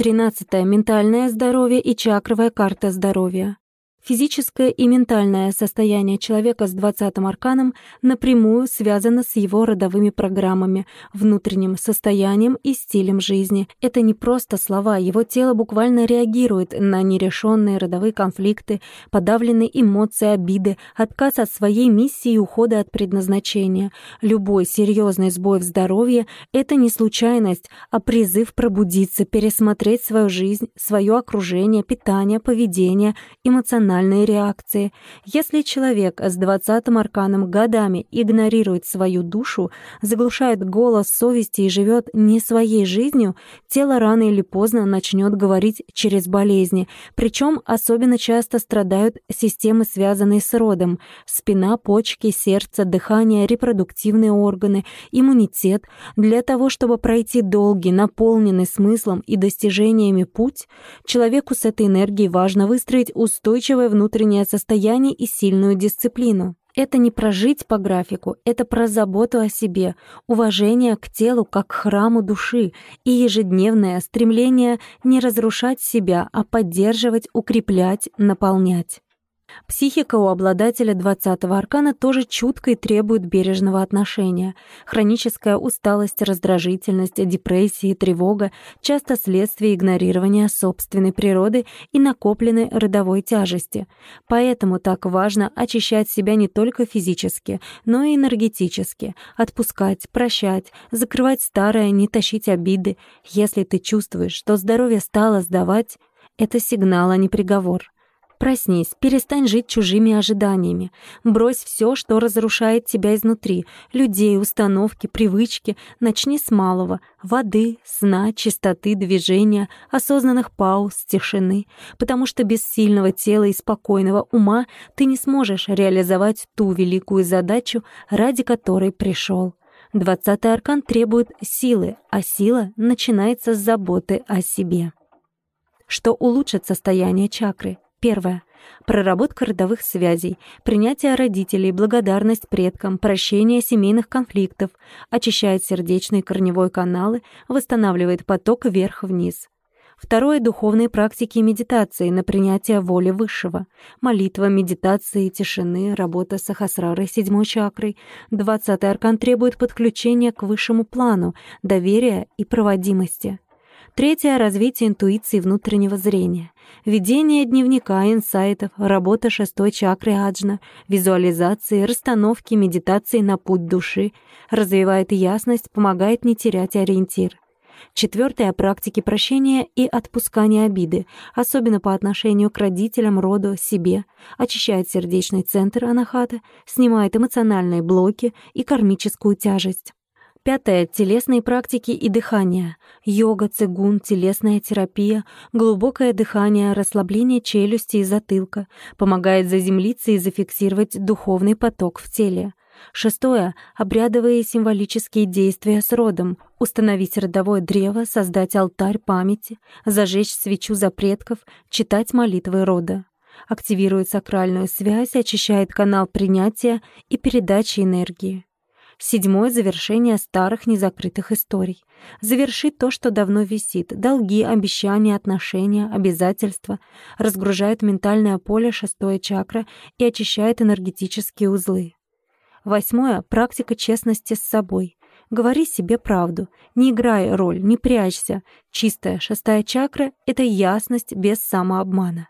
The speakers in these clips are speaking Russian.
Тринадцатое — ментальное здоровье и чакровая карта здоровья. Физическое и ментальное состояние человека с 20-м арканом напрямую связано с его родовыми программами, внутренним состоянием и стилем жизни. Это не просто слова, его тело буквально реагирует на нерешенные родовые конфликты, подавленные эмоции обиды, отказ от своей миссии и ухода от предназначения. Любой серьезный сбой в здоровье — это не случайность, а призыв пробудиться, пересмотреть свою жизнь, свое окружение, питание, поведение, эмоциональное эмоциональные реакции. Если человек с двадцатым арканом годами игнорирует свою душу, заглушает голос совести и живет не своей жизнью, тело рано или поздно начнет говорить через болезни. Причем особенно часто страдают системы, связанные с родом. Спина, почки, сердце, дыхание, репродуктивные органы, иммунитет. Для того, чтобы пройти долгий, наполненный смыслом и достижениями путь, человеку с этой энергией важно выстроить устойчивое устойчивое внутреннее состояние и сильную дисциплину. Это не прожить по графику, это про заботу о себе, уважение к телу как к храму души и ежедневное стремление не разрушать себя, а поддерживать, укреплять, наполнять. Психика у обладателя 20-го аркана тоже чутко и требует бережного отношения. Хроническая усталость, раздражительность, депрессия, тревога — часто следствие игнорирования собственной природы и накопленной родовой тяжести. Поэтому так важно очищать себя не только физически, но и энергетически, отпускать, прощать, закрывать старое, не тащить обиды. Если ты чувствуешь, что здоровье стало сдавать, это сигнал, а не приговор. Проснись, перестань жить чужими ожиданиями. Брось все, что разрушает тебя изнутри. Людей, установки, привычки. Начни с малого. Воды, сна, чистоты, движения, осознанных пауз, тишины. Потому что без сильного тела и спокойного ума ты не сможешь реализовать ту великую задачу, ради которой пришел. Двадцатый аркан требует силы, а сила начинается с заботы о себе. Что улучшит состояние чакры? Первое. Проработка родовых связей, принятие родителей, благодарность предкам, прощение семейных конфликтов, очищает сердечные корневой каналы, восстанавливает поток вверх-вниз. Второе — духовные практики и медитации на принятие воли Высшего. Молитва, медитации, тишины, работа с Ахасрарой, седьмой чакрой. Двадцатый аркан требует подключения к высшему плану, доверия и проводимости. Третье — развитие интуиции внутреннего зрения. Ведение дневника, инсайтов, работа шестой чакры аджна, визуализации, расстановки, медитации на путь души, развивает ясность, помогает не терять ориентир. Четвертое — практики прощения и отпускания обиды, особенно по отношению к родителям, роду, себе, очищает сердечный центр анахата, снимает эмоциональные блоки и кармическую тяжесть. Пятое. Телесные практики и дыхание. Йога, цигун, телесная терапия, глубокое дыхание, расслабление челюсти и затылка. Помогает заземлиться и зафиксировать духовный поток в теле. Шестое. Обрядовые символические действия с родом. Установить родовое древо, создать алтарь памяти, зажечь свечу за предков, читать молитвы рода. Активирует сакральную связь, очищает канал принятия и передачи энергии. Седьмое — завершение старых незакрытых историй. Завершить то, что давно висит. Долги, обещания, отношения, обязательства. Разгружает ментальное поле шестое чакра и очищает энергетические узлы. Восьмое — практика честности с собой. Говори себе правду. Не играй роль, не прячься. Чистая шестая чакра — это ясность без самообмана.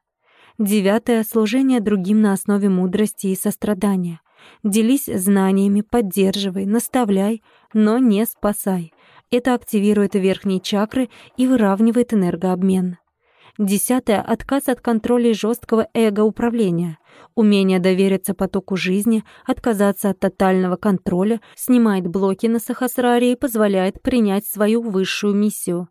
Девятое — служение другим на основе мудрости и сострадания. Делись знаниями, поддерживай, наставляй, но не спасай. Это активирует верхние чакры и выравнивает энергообмен. Десятое — отказ от контроля жесткого эго-управления. Умение довериться потоку жизни, отказаться от тотального контроля, снимает блоки на сахасраре и позволяет принять свою высшую миссию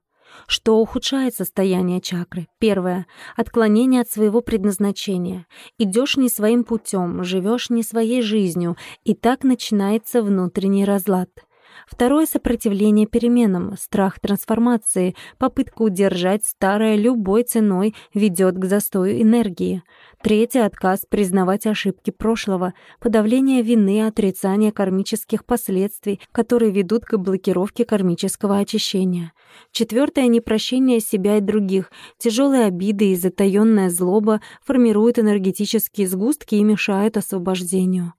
что ухудшает состояние чакры. Первое — отклонение от своего предназначения. Идешь не своим путем, живешь не своей жизнью, и так начинается внутренний разлад. Второе — сопротивление переменам, страх трансформации, попытка удержать старое любой ценой ведет к застою энергии. Третье — отказ признавать ошибки прошлого, подавление вины, отрицание кармических последствий, которые ведут к блокировке кармического очищения. Четвертое — непрощение себя и других. Тяжелые обиды и затаённая злоба формируют энергетические сгустки и мешают освобождению.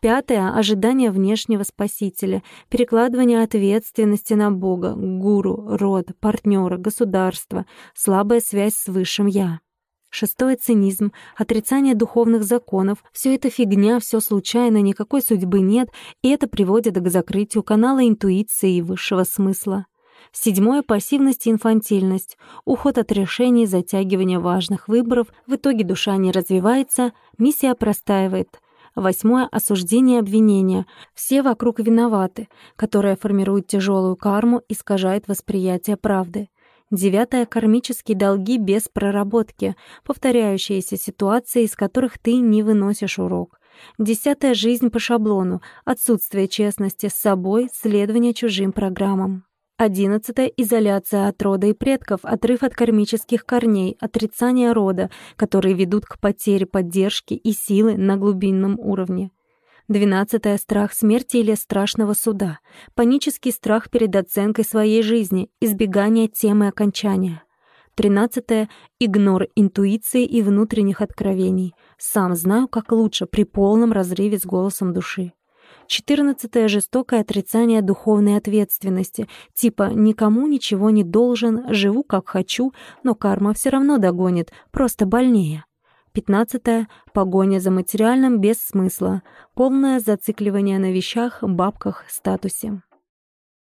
Пятое — ожидание внешнего спасителя, перекладывание ответственности на Бога, гуру, род, партнера, государство, слабая связь с Высшим Я. Шестое — цинизм, отрицание духовных законов. Все это фигня, все случайно, никакой судьбы нет, и это приводит к закрытию канала интуиции и высшего смысла. Седьмое — пассивность и инфантильность, уход от решений, затягивание важных выборов. В итоге душа не развивается, миссия простаивает — Восьмое — осуждение и обвинение. Все вокруг виноваты, которое формирует тяжелую карму, искажает восприятие правды. Девятое — кармические долги без проработки, повторяющиеся ситуации, из которых ты не выносишь урок. Десятое — жизнь по шаблону, отсутствие честности с собой, следование чужим программам. Одиннадцатое — изоляция от рода и предков, отрыв от кармических корней, отрицание рода, которые ведут к потере поддержки и силы на глубинном уровне. Двенадцатое — страх смерти или страшного суда, панический страх перед оценкой своей жизни, избегание темы окончания. Тринадцатое — игнор интуиции и внутренних откровений. Сам знаю, как лучше при полном разрыве с голосом души. Четырнадцатое — жестокое отрицание духовной ответственности, типа «никому ничего не должен, живу как хочу, но карма все равно догонит, просто больнее». Пятнадцатое — погоня за материальным без смысла, полное зацикливание на вещах, бабках, статусе.